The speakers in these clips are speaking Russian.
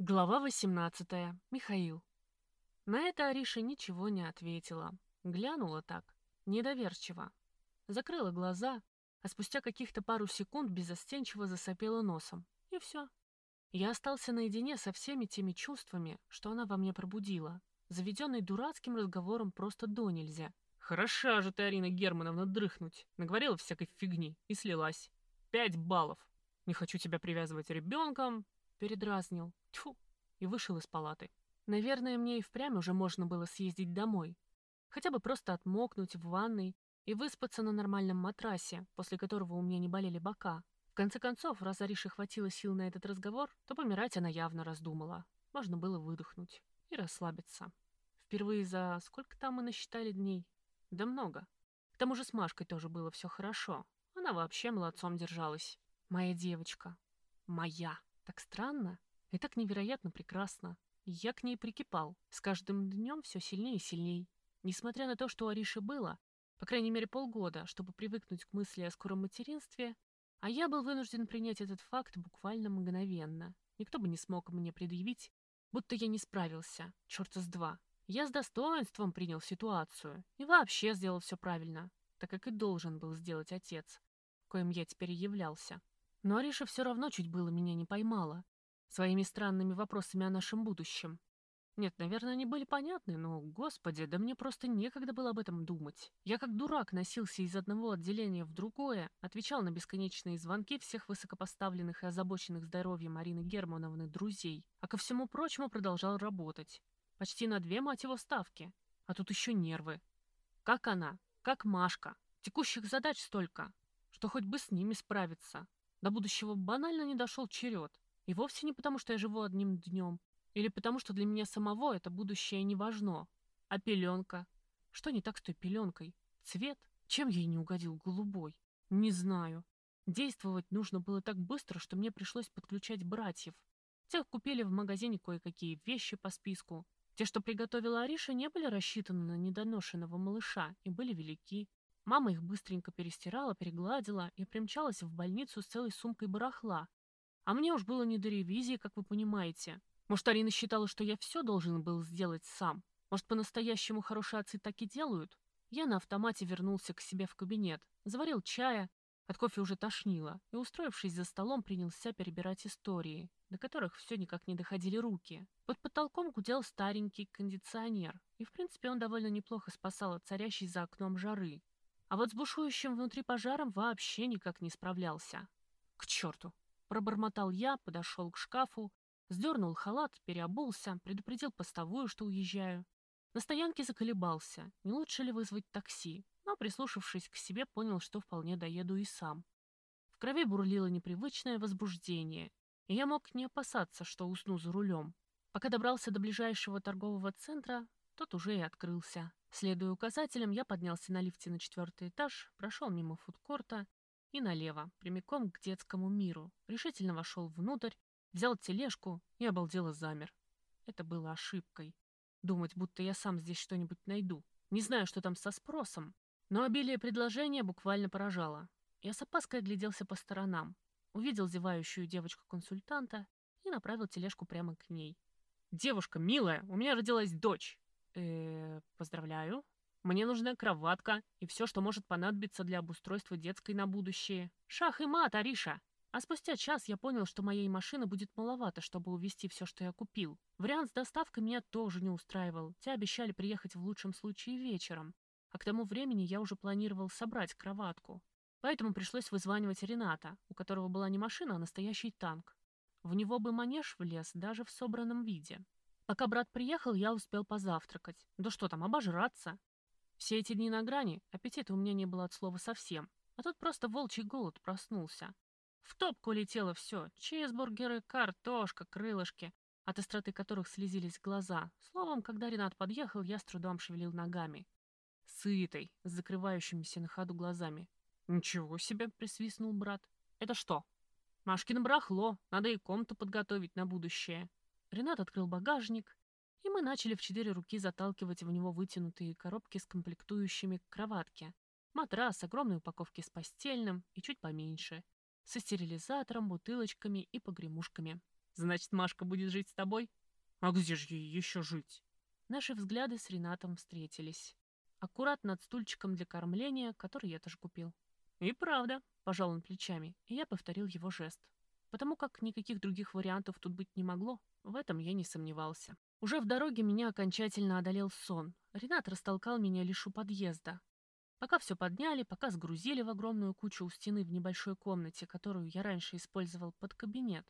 Глава 18. Михаил. На это Ариша ничего не ответила. Глянула так, недоверчиво. Закрыла глаза, а спустя каких-то пару секунд безостенчиво засопела носом. И все. Я остался наедине со всеми теми чувствами, что она во мне пробудила, заведенной дурацким разговором просто до нельзя. «Хороша же ты, Арина Германовна, дрыхнуть!» Наговорила всякой фигни и слилась. «Пять баллов! Не хочу тебя привязывать ребенком, Передразнил. Тьфу. И вышел из палаты. Наверное, мне и впрямь уже можно было съездить домой. Хотя бы просто отмокнуть в ванной и выспаться на нормальном матрасе, после которого у меня не болели бока. В конце концов, раз Арише хватило сил на этот разговор, то помирать она явно раздумала. Можно было выдохнуть и расслабиться. Впервые за сколько там мы насчитали дней? Да много. К тому же с Машкой тоже было все хорошо. Она вообще молодцом держалась. Моя девочка. Моя. Так странно и так невероятно прекрасно. Я к ней прикипал. С каждым днем все сильнее и сильней. Несмотря на то, что у Ариши было, по крайней мере, полгода, чтобы привыкнуть к мысли о скором материнстве, а я был вынужден принять этот факт буквально мгновенно. Никто бы не смог мне предъявить, будто я не справился. Черта с два. Я с достоинством принял ситуацию и вообще сделал все правильно, так как и должен был сделать отец, коим я теперь и являлся. Но Ариша все равно чуть было меня не поймала. Своими странными вопросами о нашем будущем. Нет, наверное, они были понятны, но, господи, да мне просто некогда было об этом думать. Я как дурак носился из одного отделения в другое, отвечал на бесконечные звонки всех высокопоставленных и озабоченных здоровьем Марины Германовны друзей, а ко всему прочему продолжал работать. Почти на две, мать его, ставки. А тут еще нервы. Как она, как Машка. Текущих задач столько, что хоть бы с ними справиться. До будущего банально не дошел черед. И вовсе не потому, что я живу одним днем, или потому, что для меня самого это будущее не важно. А пеленка? Что не так с той пеленкой? Цвет? Чем ей не угодил голубой? Не знаю. Действовать нужно было так быстро, что мне пришлось подключать братьев. Тех купили в магазине кое-какие вещи по списку. Те, что приготовила Ариша, не были рассчитаны на недоношенного малыша и были велики. Мама их быстренько перестирала, перегладила и примчалась в больницу с целой сумкой барахла. А мне уж было не до ревизии, как вы понимаете. Может, Арина считала, что я все должен был сделать сам? Может, по-настоящему хорошие отцы так и делают? Я на автомате вернулся к себе в кабинет, заварил чая, от кофе уже тошнило, и, устроившись за столом, принялся перебирать истории, до которых все никак не доходили руки. Под потолком гудел старенький кондиционер, и, в принципе, он довольно неплохо спасал от царящей за окном жары. А вот с бушующим внутри пожаром вообще никак не справлялся. «К черту!» — пробормотал я, подошел к шкафу, сдернул халат, переобулся, предупредил постовую, что уезжаю. На стоянке заколебался, не лучше ли вызвать такси, но, прислушавшись к себе, понял, что вполне доеду и сам. В крови бурлило непривычное возбуждение, и я мог не опасаться, что усну за рулем. Пока добрался до ближайшего торгового центра, тот уже и открылся. Следуя указателям, я поднялся на лифте на четвертый этаж, прошел мимо фудкорта и налево, прямиком к детскому миру. Решительно вошел внутрь, взял тележку и обалдело замер. Это было ошибкой. Думать, будто я сам здесь что-нибудь найду. Не знаю, что там со спросом, но обилие предложения буквально поражало. Я с опаской огляделся по сторонам, увидел зевающую девочку-консультанта и направил тележку прямо к ней. «Девушка, милая, у меня родилась дочь!» Э поздравляю. Мне нужна кроватка и все, что может понадобиться для обустройства детской на будущее. Шах и мат, Ариша!» А спустя час я понял, что моей машины будет маловато, чтобы увезти все, что я купил. Вариант с доставкой меня тоже не устраивал. Те обещали приехать в лучшем случае вечером. А к тому времени я уже планировал собрать кроватку. Поэтому пришлось вызванивать Рената, у которого была не машина, а настоящий танк. В него бы манеж влез даже в собранном виде. Пока брат приехал, я успел позавтракать. Да что там, обожраться. Все эти дни на грани, аппетита у меня не было от слова совсем. А тут просто волчий голод проснулся. В топку летело все. Чизбургеры, картошка, крылышки, от остроты которых слезились глаза. Словом, когда Ренат подъехал, я с трудом шевелил ногами. Сытый, с закрывающимися на ходу глазами. «Ничего себе!» — присвистнул брат. «Это что?» «Машкино барахло. Надо и комнату подготовить на будущее». Ренат открыл багажник, и мы начали в четыре руки заталкивать в него вытянутые коробки с комплектующими к кроватке. Матрас, огромные упаковки с постельным и чуть поменьше, со стерилизатором, бутылочками и погремушками. Значит, Машка будет жить с тобой? А где же ей еще жить? Наши взгляды с Ренатом встретились. Аккуратно над стульчиком для кормления, который я тоже купил. И правда, пожал он плечами, и я повторил его жест. Потому как никаких других вариантов тут быть не могло, в этом я не сомневался. Уже в дороге меня окончательно одолел сон. Ренат растолкал меня лишь у подъезда. Пока все подняли, пока сгрузили в огромную кучу у стены в небольшой комнате, которую я раньше использовал под кабинет.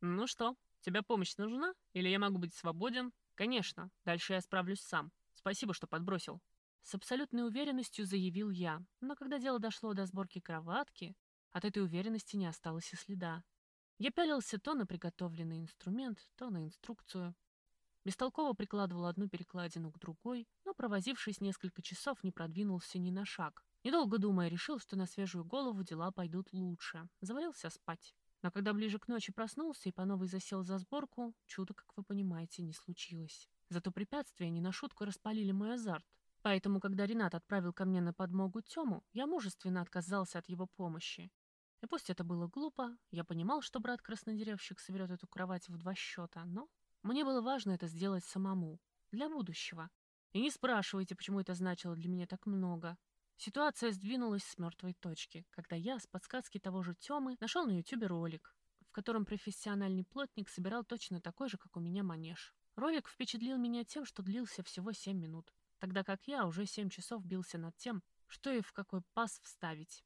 «Ну что, тебе помощь нужна? Или я могу быть свободен?» «Конечно, дальше я справлюсь сам. Спасибо, что подбросил». С абсолютной уверенностью заявил я, но когда дело дошло до сборки кроватки, от этой уверенности не осталось и следа. Я пялился то на приготовленный инструмент, то на инструкцию. Бестолково прикладывал одну перекладину к другой, но, провозившись несколько часов, не продвинулся ни на шаг. Недолго думая, решил, что на свежую голову дела пойдут лучше. Завалился спать. Но когда ближе к ночи проснулся и по новой засел за сборку, чудо, как вы понимаете, не случилось. Зато препятствия не на шутку распалили мой азарт. Поэтому, когда Ренат отправил ко мне на подмогу Тему, я мужественно отказался от его помощи. И пусть это было глупо, я понимал, что брат-краснодеревщик соберет эту кровать в два счета, но мне было важно это сделать самому, для будущего. И не спрашивайте, почему это значило для меня так много. Ситуация сдвинулась с мертвой точки, когда я с подсказки того же Тёмы нашел на ютюбе ролик, в котором профессиональный плотник собирал точно такой же, как у меня манеж. Ролик впечатлил меня тем, что длился всего 7 минут, тогда как я уже 7 часов бился над тем, что и в какой паз вставить.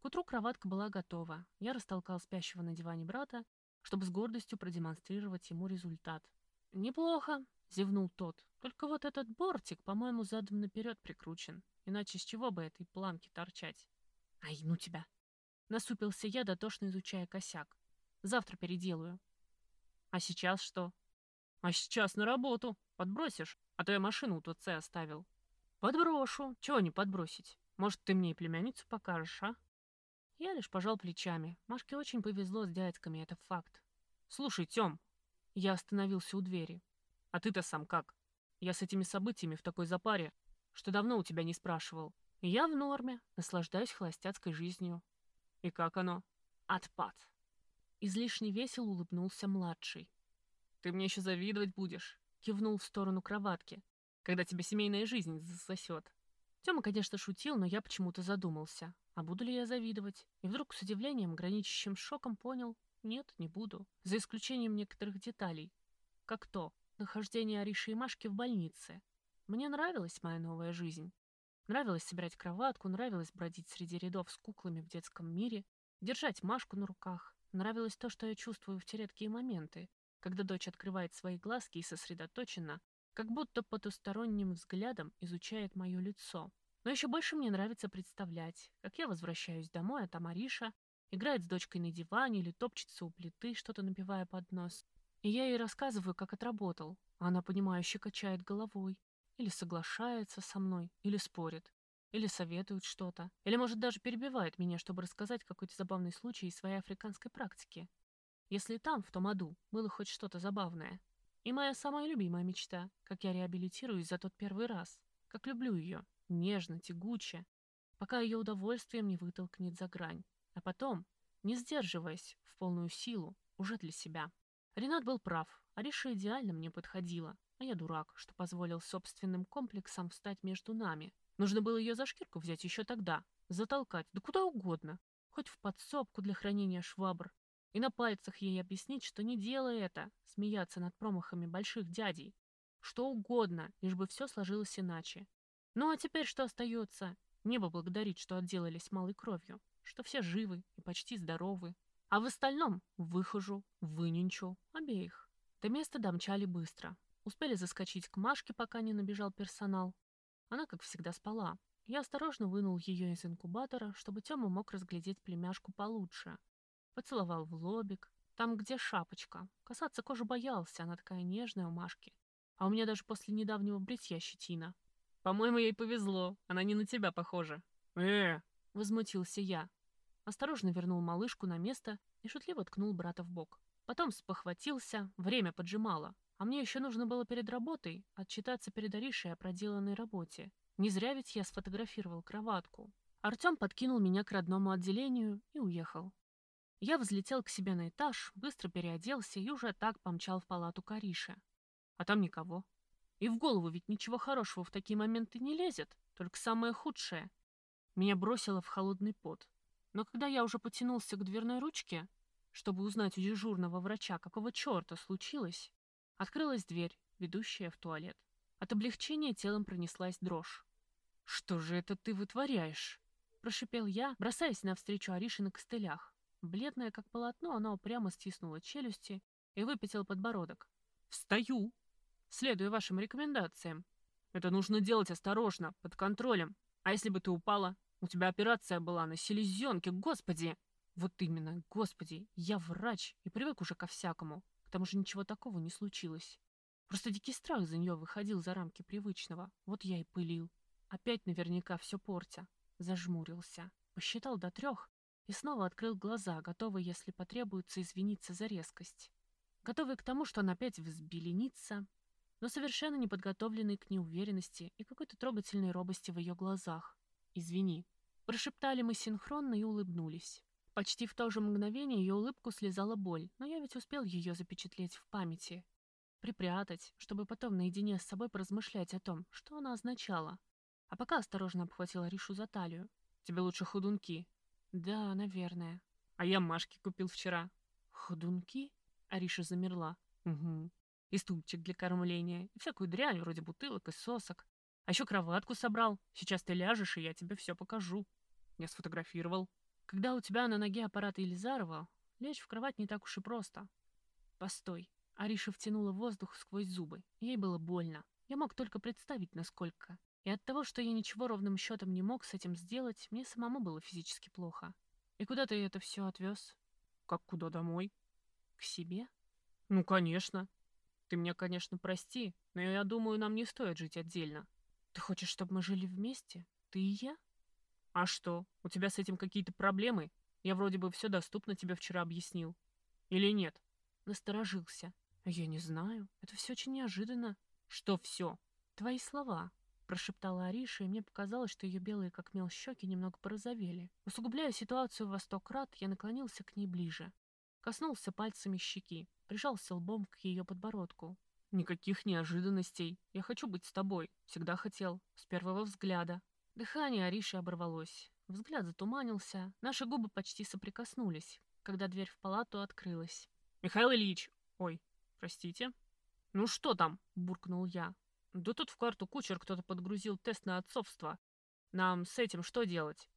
К утру кроватка была готова. Я растолкал спящего на диване брата чтобы с гордостью продемонстрировать ему результат. «Неплохо», — зевнул тот. «Только вот этот бортик, по-моему, задом наперед прикручен. Иначе с чего бы этой планки торчать?» «Ай, ну тебя!» Насупился я, дотошно изучая косяк. «Завтра переделаю». «А сейчас что?» «А сейчас на работу. Подбросишь? А то я машину у ТЦ оставил». «Подброшу. Чего не подбросить? Может, ты мне и племянницу покажешь, а?» Я лишь пожал плечами. Машке очень повезло с дядьками, это факт. «Слушай, Тём!» Я остановился у двери. «А ты-то сам как? Я с этими событиями в такой запаре, что давно у тебя не спрашивал. Я в норме, наслаждаюсь холостяцкой жизнью». «И как оно?» «Отпад!» Излишне весело улыбнулся младший. «Ты мне еще завидовать будешь», — кивнул в сторону кроватки, «когда тебя семейная жизнь засосет». Тёма, конечно, шутил, но я почему-то задумался. А буду ли я завидовать? И вдруг с удивлением, граничащим шоком, понял, нет, не буду. За исключением некоторых деталей. Как то, нахождение Ариши и Машки в больнице. Мне нравилась моя новая жизнь. Нравилось собирать кроватку, нравилось бродить среди рядов с куклами в детском мире, держать Машку на руках. Нравилось то, что я чувствую в те редкие моменты, когда дочь открывает свои глазки и сосредоточенно, как будто потусторонним взглядом изучает мое лицо. Но еще больше мне нравится представлять, как я возвращаюсь домой, а там Ариша играет с дочкой на диване или топчется у плиты, что-то напивая под нос. И я ей рассказываю, как отработал, а она, понимающе качает головой. Или соглашается со мной, или спорит, или советует что-то, или, может, даже перебивает меня, чтобы рассказать какой-то забавный случай из своей африканской практики. Если там, в том аду, было хоть что-то забавное. И моя самая любимая мечта, как я реабилитируюсь за тот первый раз, как люблю ее, нежно, тягуче, пока ее удовольствием не вытолкнет за грань, а потом, не сдерживаясь, в полную силу, уже для себя. Ренат был прав, Ариша идеально мне подходила, а я дурак, что позволил собственным комплексам встать между нами. Нужно было ее за шкирку взять еще тогда, затолкать, да куда угодно, хоть в подсобку для хранения швабр, и на пальцах ей объяснить, что не делай это, смеяться над промахами больших дядей. Что угодно, лишь бы все сложилось иначе. Ну а теперь что остается? Небо благодарит, что отделались малой кровью, что все живы и почти здоровы. А в остальном выхожу, выненчу обеих. До места домчали быстро. Успели заскочить к Машке, пока не набежал персонал. Она, как всегда, спала. Я осторожно вынул ее из инкубатора, чтобы Тёма мог разглядеть племяшку получше. Поцеловал в лобик, там, где шапочка. Касаться кожи боялся, она такая нежная у Машки. А у меня даже после недавнего бритья щетина. По-моему, ей повезло. Она не на тебя похожа. Э, возмутился я. Осторожно вернул малышку на место и шутливо ткнул брата в бок. Потом спохватился, время поджимало. А мне еще нужно было перед работой отчитаться перед Аришей о проделанной работе. Не зря ведь я сфотографировал кроватку. Артем подкинул меня к родному отделению и уехал. Я взлетел к себе на этаж, быстро переоделся и уже так помчал в палату Кариши. А там никого. И в голову ведь ничего хорошего в такие моменты не лезет, только самое худшее. Меня бросило в холодный пот. Но когда я уже потянулся к дверной ручке, чтобы узнать у дежурного врача, какого черта случилось, открылась дверь, ведущая в туалет. От облегчения телом пронеслась дрожь. «Что же это ты вытворяешь?» – прошипел я, бросаясь навстречу Арише на костылях. Бледная, как полотно, она упрямо стиснула челюсти и выпятила подбородок. «Встаю!» Следуя вашим рекомендациям. Это нужно делать осторожно, под контролем. А если бы ты упала? У тебя операция была на селезенке, господи! Вот именно, господи, я врач и привык уже ко всякому. К тому же ничего такого не случилось. Просто дикий страх за нее выходил за рамки привычного. Вот я и пылил. Опять наверняка все портя. Зажмурился. Посчитал до трех и снова открыл глаза, готовый, если потребуется, извиниться за резкость. Готовый к тому, что он опять взбеленится, но совершенно не подготовленный к неуверенности и какой-то трогательной робости в ее глазах. «Извини». Прошептали мы синхронно и улыбнулись. Почти в то же мгновение ее улыбку слезала боль, но я ведь успел ее запечатлеть в памяти. Припрятать, чтобы потом наедине с собой поразмышлять о том, что она означала. А пока осторожно обхватила Ришу за талию. «Тебе лучше худунки». «Да, наверное». «А я Машке купил вчера». «Худунки?» Ариша замерла. «Угу и стульчик для кормления, и всякую дрянь вроде бутылок и сосок. А еще кроватку собрал. Сейчас ты ляжешь, и я тебе все покажу. Я сфотографировал. Когда у тебя на ноге аппарат Елизарова, лечь в кровать не так уж и просто. Постой. Ариша втянула воздух сквозь зубы. Ей было больно. Я мог только представить, насколько. И от того, что я ничего ровным счетом не мог с этим сделать, мне самому было физически плохо. И куда ты это все отвез? Как куда домой? К себе? Ну, конечно. Ты меня, конечно, прости, но я думаю, нам не стоит жить отдельно. Ты хочешь, чтобы мы жили вместе? Ты и я? А что, у тебя с этим какие-то проблемы? Я вроде бы все доступно тебе вчера объяснил. Или нет? Насторожился. Я не знаю. Это все очень неожиданно. Что все? Твои слова. Прошептала Ариша, и мне показалось, что ее белые как мел щеки немного порозовели. Усугубляя ситуацию во сто крат, я наклонился к ней ближе. Коснулся пальцами щеки прижался лбом к ее подбородку. «Никаких неожиданностей. Я хочу быть с тобой. Всегда хотел. С первого взгляда». Дыхание Ариши оборвалось. Взгляд затуманился. Наши губы почти соприкоснулись, когда дверь в палату открылась. «Михаил Ильич!» «Ой, простите?» «Ну что там?» – буркнул я. «Да тут в карту кучер кто-то подгрузил тест на отцовство. Нам с этим что делать?»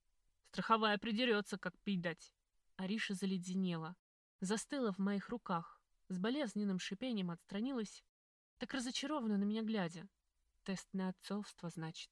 «Страховая придерется, как пить дать». Ариша заледенела. Застыла в моих руках с болезненным шипением отстранилась, так разочарованно на меня глядя. Тест на отцовство, значит.